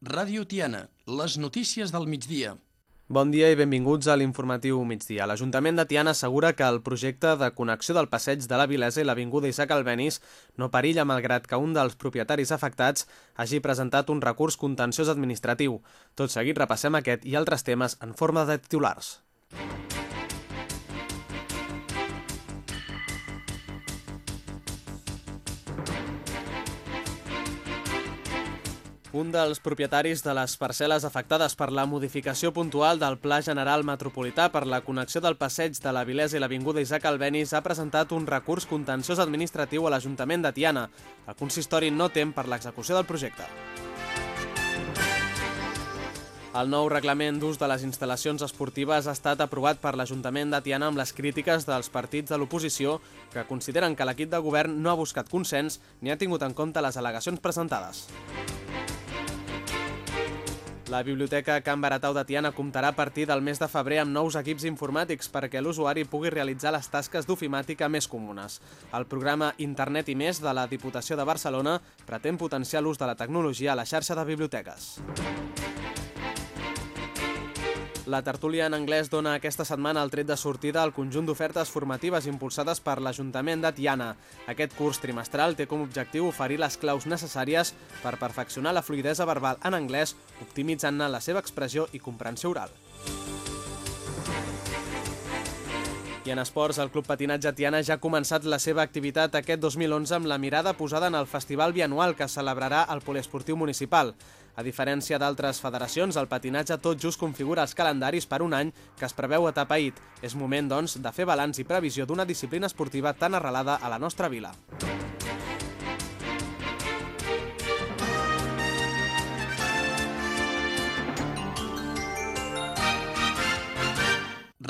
Ràdio Tiana, les notícies del migdia. Bon dia i benvinguts a l'informatiu migdia. L'Ajuntament de Tiana assegura que el projecte de connexió del passeig de la Vilesa i l'Avinguda Isaac Albenis no perilla malgrat que un dels propietaris afectats hagi presentat un recurs contenciós administratiu. Tot seguit repassem aquest i altres temes en forma de titulars. Un dels propietaris de les parcel·les afectades per la modificació puntual del Pla General Metropolità per la connexió del passeig de la Vilesa i l'Avinguda Isaac Albenis ha presentat un recurs contenciós administratiu a l'Ajuntament de Tiana. El consistori no tem per l'execució del projecte. El nou reglament d'ús de les instal·lacions esportives ha estat aprovat per l'Ajuntament de Tiana amb les crítiques dels partits de l'oposició que consideren que l'equip de govern no ha buscat consens ni ha tingut en compte les al·legacions presentades. La Biblioteca Can Baratau de Tiana comptarà a partir del mes de febrer amb nous equips informàtics perquè l'usuari pugui realitzar les tasques d'ofimàtica més comunes. El programa Internet i Més de la Diputació de Barcelona pretén potenciar l'ús de la tecnologia a la xarxa de biblioteques. La tertúlia en anglès dona aquesta setmana el tret de sortida al conjunt d'ofertes formatives impulsades per l'Ajuntament de Tiana. Aquest curs trimestral té com objectiu oferir les claus necessàries per perfeccionar la fluidesa verbal en anglès, optimitzant-ne la seva expressió i comprensió oral. I en esports, el Club Patinatge Tiana ja ha començat la seva activitat aquest 2011 amb la mirada posada en el festival bianual que celebrarà el Poliesportiu Municipal. A diferència d'altres federacions, el patinatge tot just configura els calendaris per un any que es preveu atapeït. És moment, doncs, de fer balanç i previsió d'una disciplina esportiva tan arrelada a la nostra vila.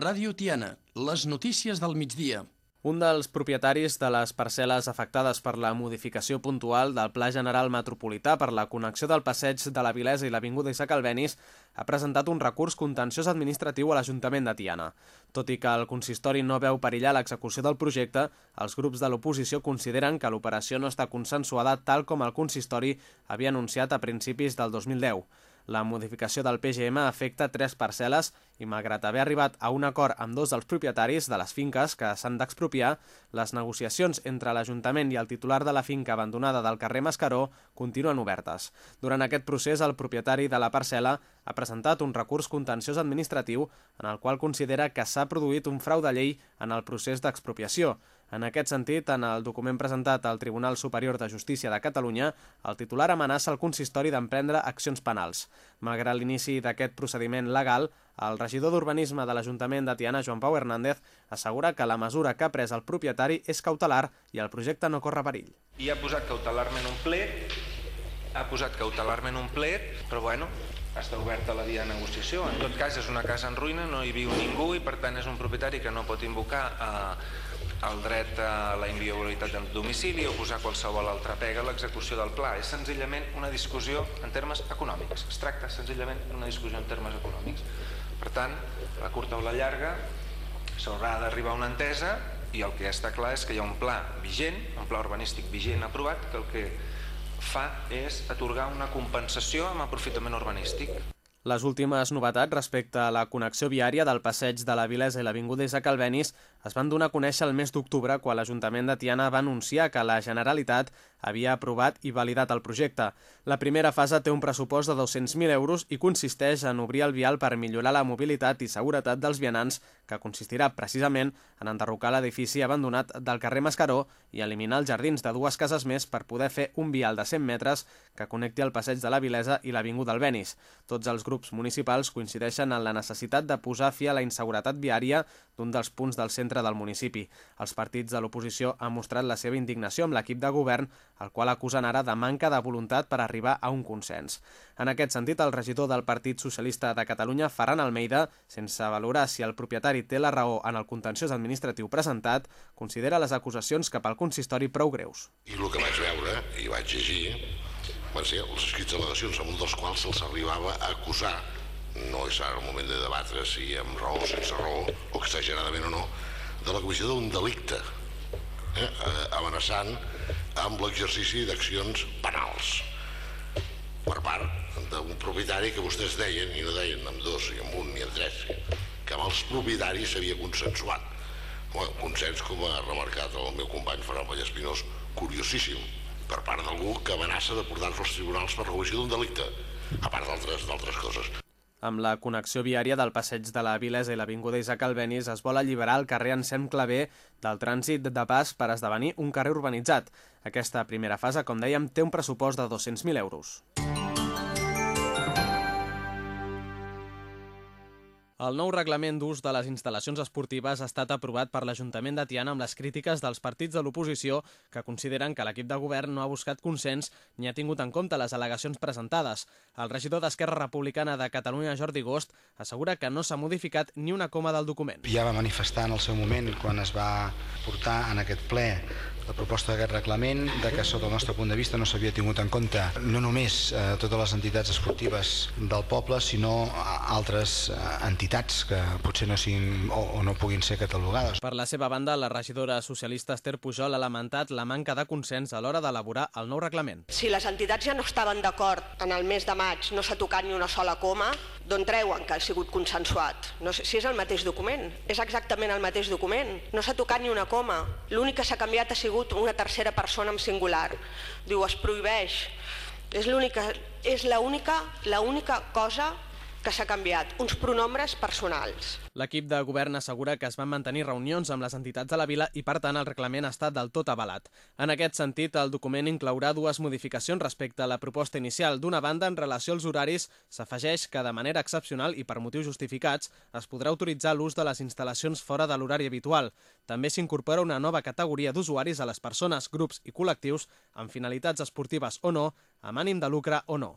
Ràdio Tiana, les notícies del migdia. Un dels propietaris de les parcel·les afectades per la modificació puntual del Pla General Metropolità per la connexió del passeig de la Vilesa i l'Avinguda Isaac Albenis ha presentat un recurs contenciós administratiu a l'Ajuntament de Tiana. Tot i que el consistori no veu perillar l'execució del projecte, els grups de l'oposició consideren que l'operació no està consensuada tal com el consistori havia anunciat a principis del 2010. La modificació del PGM afecta tres parcel·les i, malgrat haver arribat a un acord amb dos dels propietaris de les finques que s'han d'expropiar, les negociacions entre l'Ajuntament i el titular de la finca abandonada del carrer Mascaró continuen obertes. Durant aquest procés, el propietari de la parcel·la ha presentat un recurs contenciós administratiu en el qual considera que s'ha produït un frau de llei en el procés d'expropiació. En aquest sentit, en el document presentat al Tribunal Superior de Justícia de Catalunya, el titular amenaça el consistori d'emprendre accions penals. Malgrat l'inici d'aquest procediment legal, el regidor d'Urbanisme de l'Ajuntament de Tiana, Joan Pau Hernández, assegura que la mesura que ha pres el propietari és cautelar i el projecte no corre perill. I ha posat cautelarment un plet, ha posat cautelarment un plet, però bueno, està oberta la via de negociació. En tot cas, és una casa en ruïna, no hi viu ningú i per tant és un propietari que no pot invocar eh, el dret a la inviolabilitat del domicili o posar qualsevol altra pega a l'execució del pla. És senzillament una discussió en termes econòmics. Es tracta senzillament d'una discussió en termes econòmics. Per tant, la curta o la llarga s'haurà d'arribar a una entesa i el que està clar és que hi ha un pla vigent, un pla urbanístic vigent aprovat, que el que fa és atorgar una compensació amb aprofitament urbanístic. Les últimes novetats respecte a la connexió viària del passeig de la Vilesa i l'Avinguda Isaac Albenis es van donar a conèixer el mes d'octubre quan l'Ajuntament de Tiana va anunciar que la Generalitat havia aprovat i validat el projecte. La primera fase té un pressupost de 200.000 euros i consisteix en obrir el vial per millorar la mobilitat i seguretat dels vianants, que consistirà precisament en enderrocar l'edifici abandonat del carrer Mascaró i eliminar els jardins de dues cases més per poder fer un vial de 100 metres que connecti el passeig de la Vilesa i l'Avinguda Albenis. Tots els grups municipals coincideixen en la necessitat de posar fi a la inseguretat viària d'un dels punts del centre del municipi. Els partits de l'oposició han mostrat la seva indignació amb l'equip de govern el qual acusen ara de manca de voluntat per arribar a un consens. En aquest sentit, el regidor del Partit Socialista de Catalunya, Ferran Almeida, sense valorar si el propietari té la raó en el contenciós administratiu presentat, considera les acusacions cap al consistori prou greus. I el que vaig veure i vaig llegir van ser els escrits al·legacions amb un dels quals se'ls arribava a acusar no és ara el moment de debatre si amb raó o sense raó, o exageradament o no, de la comissió d'un delicte, eh, amenaçant amb l'exercici d'accions penals per part d'un propietari que vostès deien, i no deien amb dos, i amb un, ni amb tres, que amb els propietaris s'havia consensuat. Home, un consens, com ha remarcat el meu company Ferran Vallespinós, curiosíssim, per part d'algú que amenaça de portar-nos als tribunals per la d'un delicte, a part d'altres coses. Amb la connexió viària del passeig de la Vilesa i l'Avinguda Isaac Albenis es vol alliberar el carrer Ensem Clavé del trànsit de pas per esdevenir un carrer urbanitzat. Aquesta primera fase, com dèiem, té un pressupost de 200.000 euros. El nou reglament d'ús de les instal·lacions esportives ha estat aprovat per l'Ajuntament de Tiana amb les crítiques dels partits de l'oposició que consideren que l'equip de govern no ha buscat consens ni ha tingut en compte les al·legacions presentades. El regidor d'Esquerra Republicana de Catalunya, Jordi Gost, assegura que no s'ha modificat ni una coma del document. Ja va manifestar en el seu moment, quan es va portar en aquest ple la proposta d'aquest reglament de que sota el nostre punt de vista no s'havia tingut en compte no només eh, totes les entitats esportives del poble sinó altres eh, entitats que potser no siguin o, o no puguin ser catalogades. Per la seva banda, la regidora socialista Esther Pujol ha lamentat la manca de consens a l'hora d'elaborar el nou reglament. Si les entitats ja no estaven d'acord en el mes de maig, no s'ha tocat ni una sola coma, d'on treuen que ha sigut consensuat? No sé si és el mateix document, és exactament el mateix document, no s'ha tocat ni una coma, l'únic que s'ha canviat ha sigut sigut una tercera persona en singular. Diu, es prohibeix. És l'única és l'única cosa que s'ha canviat, uns pronombres personals. L'equip de govern assegura que es van mantenir reunions amb les entitats de la vila i, per tant, el reglament estat del tot avalat. En aquest sentit, el document inclourà dues modificacions respecte a la proposta inicial. D'una banda, en relació als horaris, s'afegeix que, de manera excepcional i per motius justificats, es podrà autoritzar l'ús de les instal·lacions fora de l'horari habitual. També s'incorpora una nova categoria d'usuaris a les persones, grups i col·lectius amb finalitats esportives o no, amb ànim de lucre o no.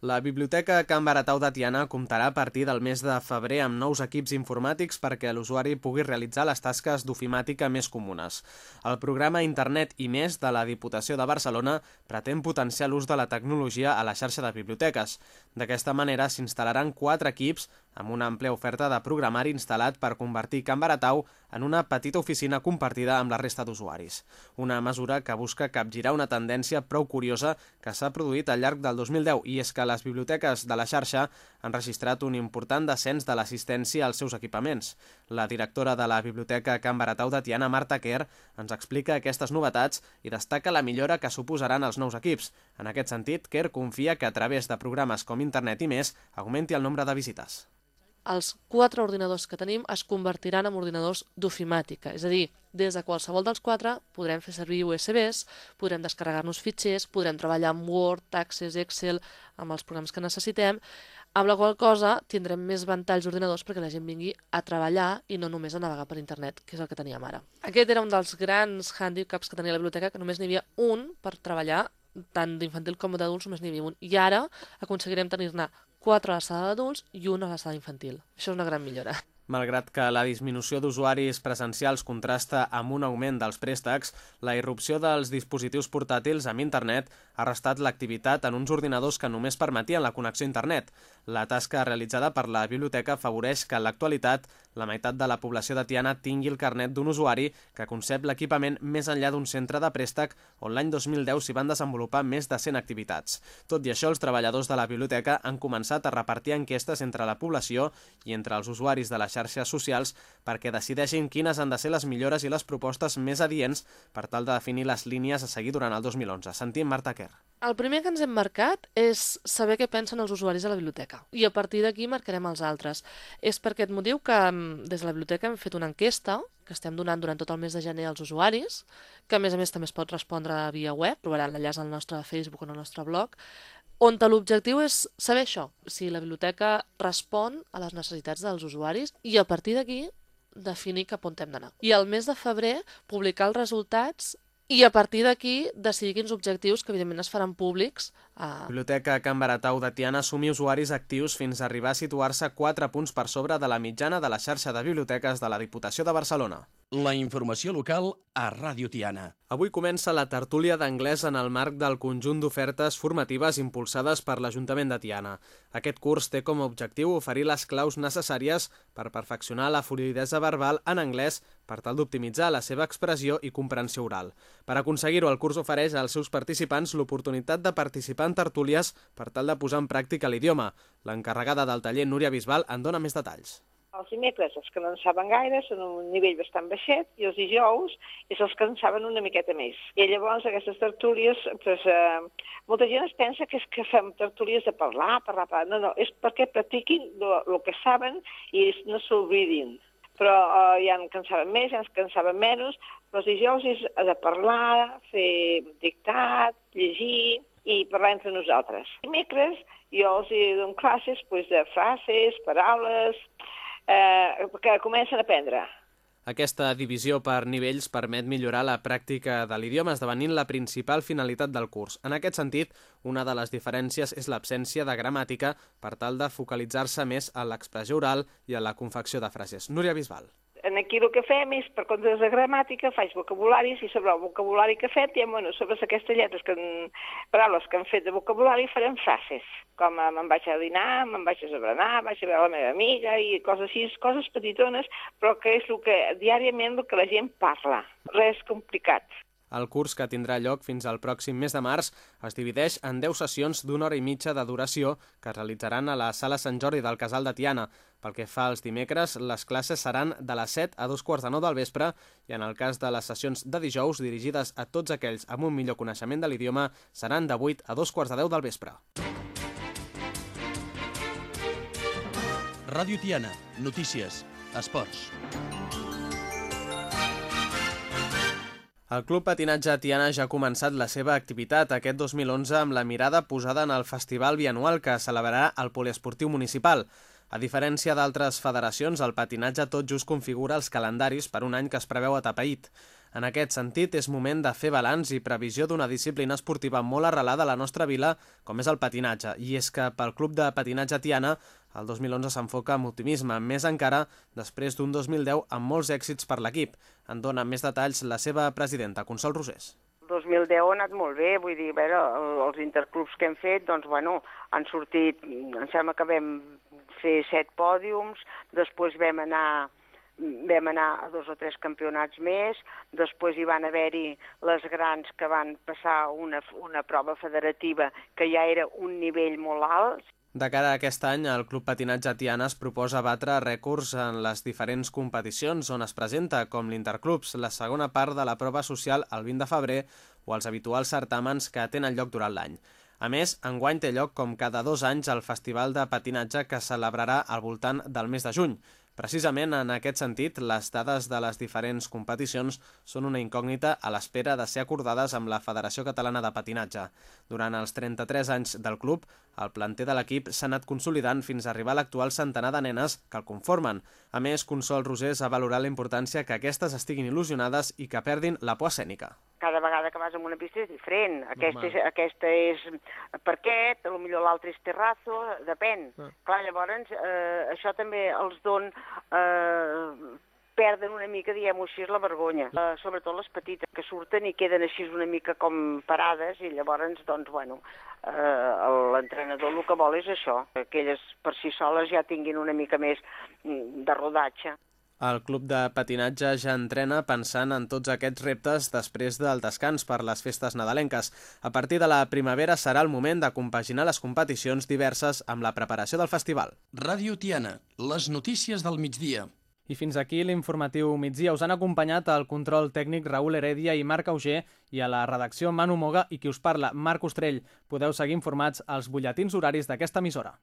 La Biblioteca Can Baratau de Tiana comptarà a partir del mes de febrer amb nous equips informàtics perquè l'usuari pugui realitzar les tasques d'ofimàtica més comunes. El programa Internet i més de la Diputació de Barcelona pretén potenciar l'ús de la tecnologia a la xarxa de biblioteques. D'aquesta manera s'instal·laran quatre equips amb una àmplia oferta de programari instal·lat per convertir Can Baratau en una petita oficina compartida amb la resta d'usuaris. Una mesura que busca capgirar una tendència prou curiosa que s'ha produït al llarg del 2010 i és que les biblioteques de la xarxa han registrat un important descens de l'assistència als seus equipaments. La directora de la Biblioteca Can Baratau de Tiana, Marta Kerr, ens explica aquestes novetats i destaca la millora que suposaran els nous equips. En aquest sentit, Kerr confia que a través de programes com internet i més augmenti el nombre de visites els quatre ordinadors que tenim es convertiran en ordinadors d'ofimàtica. És a dir, des de qualsevol dels quatre podrem fer servir USBs, podrem descarregar-nos fitxers, podrem treballar amb Word, Access, Excel, amb els programes que necessitem, amb la qual cosa tindrem més ventalls d'ordinadors perquè la gent vingui a treballar i no només a navegar per internet, que és el que teníem ara. Aquest era un dels grans handicaps que tenia la biblioteca, que només n'hi havia un per treballar tant d'infantil com d'adults només n'hi havia un. I ara aconseguirem tenir-ne quatre a la sala d'adults i una a la sala infantil. Això és una gran millora. Malgrat que la disminució d'usuaris presencials contrasta amb un augment dels préstecs, la irrupció dels dispositius portàtils amb internet ha restat l'activitat en uns ordinadors que només permetien la connexió a internet. La tasca realitzada per la biblioteca afavoreix que en l'actualitat la meitat de la població de Tiana tingui el carnet d'un usuari que concep l'equipament més enllà d'un centre de préstec on l'any 2010 s'hi van desenvolupar més de 100 activitats. Tot i això, els treballadors de la biblioteca han començat a repartir enquestes entre la població i entre els usuaris de la xarxes socials perquè decideixin quines han de ser les millores i les propostes més adients per tal de definir les línies a seguir durant el 2011. Sentim Marta Kerr. El primer que ens hem marcat és saber què pensen els usuaris de la biblioteca i a partir d'aquí marcarem els altres. És per aquest motiu que mm, des de la biblioteca hem fet una enquesta que estem donant durant tot el mes de gener als usuaris, que a més a més també es pot respondre via web, trobaran l'enllaç al nostre Facebook o al nostre blog, on l'objectiu és saber això, si la biblioteca respon a les necessitats dels usuaris i a partir d'aquí definir cap on hem d'anar. I al mes de febrer publicar els resultats i a partir d'aquí decidir quins objectius que evidentment es faran públics. La Biblioteca Can Baratau de Tiana assumir usuaris actius fins a arribar a situar-se 4 punts per sobre de la mitjana de la xarxa de biblioteques de la Diputació de Barcelona. La informació local a Ràdio Tiana. Avui comença la tertúlia d'anglès en el marc del conjunt d'ofertes formatives impulsades per l'Ajuntament de Tiana. Aquest curs té com a objectiu oferir les claus necessàries per perfeccionar la fluidesa verbal en anglès per tal d'optimitzar la seva expressió i comprensió oral. Per aconseguir-ho, el curs ofereix als seus participants l'oportunitat de participar en tertúlies per tal de posar en pràctica l'idioma. L'encarregada del taller, Núria Bisbal, en dona més detalls. Els dimecres, els que no en saben gaire, són un nivell bastant baixet, i els dijous és els que en saben una miqueta més. I llavors aquestes tertúlies, doncs, eh, molta gent es pensa que és que fem tertúlies de parlar, parlar, parlar. No, no, és perquè practiquin el que saben i no s'oblidin. Però eh, que en saben més, hi ha que en saben menys, però els dijous és de parlar, fer dictat, llegir i parlar entre nosaltres. Dimecres jo els dono classes pues, de frases, paraules, eh, que comencen a aprendre. Aquesta divisió per nivells permet millorar la pràctica de l'idioma esdevenint la principal finalitat del curs. En aquest sentit, una de les diferències és l'absència de gramàtica per tal de focalitzar-se més en l'expressió oral i en la confecció de frases. Núria Bisbal. En aquí el que fem és, per comptes de gramàtica, faig vocabularis i sobre el vocabulari que fet, ja, bueno, sobre aquestes lletres, que, paraules que han fet de vocabulari, farem frases, com eh, me'n vaig a dinar, me'n vaig a sobrenar, vaig a veure la meva amiga i coses així, coses petitones, però que és el que diàriament el que la gent parla, res complicat. El curs, que tindrà lloc fins al pròxim mes de març, es divideix en 10 sessions d'una hora i mitja de duració que es realitzaran a la Sala Sant Jordi del Casal de Tiana. Pel que fa als dimecres, les classes seran de les 7 a dos quarts de 9 del vespre i en el cas de les sessions de dijous dirigides a tots aquells amb un millor coneixement de l'idioma seran de 8 a dos quarts de 10 del vespre. Ràdio Tiana. Notícies. Esports. El Club Patinatge Tiana ja ha començat la seva activitat aquest 2011 amb la mirada posada en el festival bianual que celebrarà el Poliesportiu Municipal. A diferència d'altres federacions, el patinatge tot just configura els calendaris per un any que es preveu atapeït. En aquest sentit, és moment de fer balanç i previsió d'una disciplina esportiva molt arrelada a la nostra vila, com és el patinatge. I és que pel Club de Patinatge Tiana, el 2011 s'enfoca amb optimisme, més encara després d'un 2010 amb molts èxits per l'equip. En dona més detalls la seva presidenta, Consol Rosés. 2010 ha anat molt bé, vull dir, veure, els interclubs que hem fet, doncs, bueno, han sortit, em sembla que vam fer set pòdiums, després vam anar vam anar a dos o tres campionats més, després hi van haver-hi les grans que van passar una, una prova federativa que ja era un nivell molt alt. De cara a aquest any, el Club Patinatge Tiana es proposa batre rècords en les diferents competicions on es presenta, com l'Interclubs, la segona part de la prova social el 20 de febrer o els habituals certàmens que tenen lloc durant l'any. A més, enguany té lloc com cada dos anys el Festival de Patinatge que celebrarà al voltant del mes de juny. Precisament en aquest sentit, les dades de les diferents competicions són una incògnita a l'espera de ser acordades amb la Federació Catalana de Patinatge. Durant els 33 anys del club, el planter de l'equip s'ha anat consolidant fins a arribar a l'actual centenar de nenes que el conformen. A més, Consol Rosés ha valorat la importància que aquestes estiguin il·lusionades i que perdin la por escènica. Cada vegada que vas a una pista és diferent. Aquesta és, aquesta és parquet, potser l'altre és terrazo, depèn. Ah. Clar, llavors, eh, això també els don eh, perden una mica, diguem-ho així, la vergonya. Uh, sobretot les petites, que surten i queden així una mica com parades i llavors, doncs, bueno, uh, l'entrenador el que vol és això, que elles per si soles ja tinguin una mica més mm, de rodatge. El club de patinatge ja entrena pensant en tots aquests reptes després del descans per les festes nadalenques. A partir de la primavera serà el moment de compaginar les competicions diverses amb la preparació del festival. Ràdio Tiana, les notícies del migdia. I fins aquí l'informatiu migdia. Us han acompanyat el control tècnic Raül Heredia i Marc Auger i a la redacció Manu Moga i qui us parla, Marc Ostrell. Podeu seguir informats als butlletins horaris d'aquesta emissora.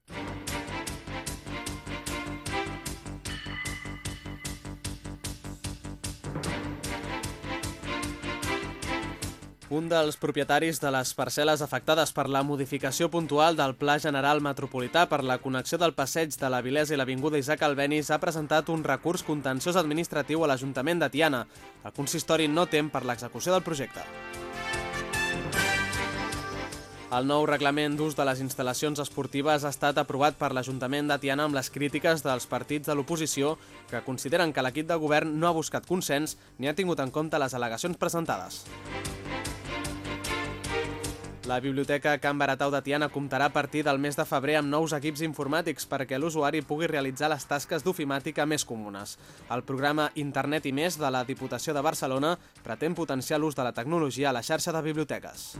Un dels propietaris de les parcel·les afectades per la modificació puntual del Pla General Metropolità per la connexió del passeig de la Vilesa i l'Avinguda Isaac Albenis ha presentat un recurs contenciós administratiu a l'Ajuntament de Tiana. El consistori no tem per l'execució del projecte. El nou reglament d'ús de les instal·lacions esportives ha estat aprovat per l'Ajuntament de Tiana amb les crítiques dels partits de l'oposició que consideren que l'equip de govern no ha buscat consens ni ha tingut en compte les al·legacions presentades. La Biblioteca Can Baratau de Tiana comptarà a partir del mes de febrer amb nous equips informàtics perquè l'usuari pugui realitzar les tasques d'ofimàtica més comunes. El programa Internet i Més de la Diputació de Barcelona pretén potenciar l'ús de la tecnologia a la xarxa de biblioteques.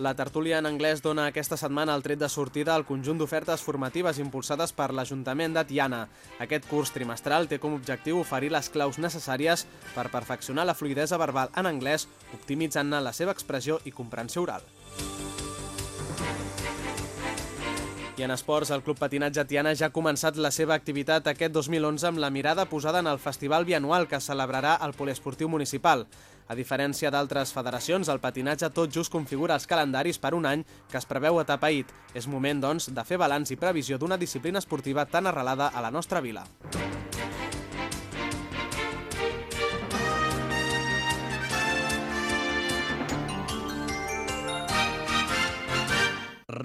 La tertúlia en anglès dona aquesta setmana el tret de sortida al conjunt d'ofertes formatives impulsades per l'Ajuntament de Tiana. Aquest curs trimestral té com objectiu oferir les claus necessàries per perfeccionar la fluidesa verbal en anglès, optimitzant-ne la seva expressió i comprensió oral. I en esports, el Club Patinatge Tiana ja ha començat la seva activitat aquest 2011 amb la mirada posada en el festival bianual que celebrarà el Poliesportiu Municipal. A diferència d'altres federacions, el patinatge tot just configura els calendaris per un any que es preveu atapeït. És moment, doncs, de fer balanç i previsió d'una disciplina esportiva tan arrelada a la nostra vila.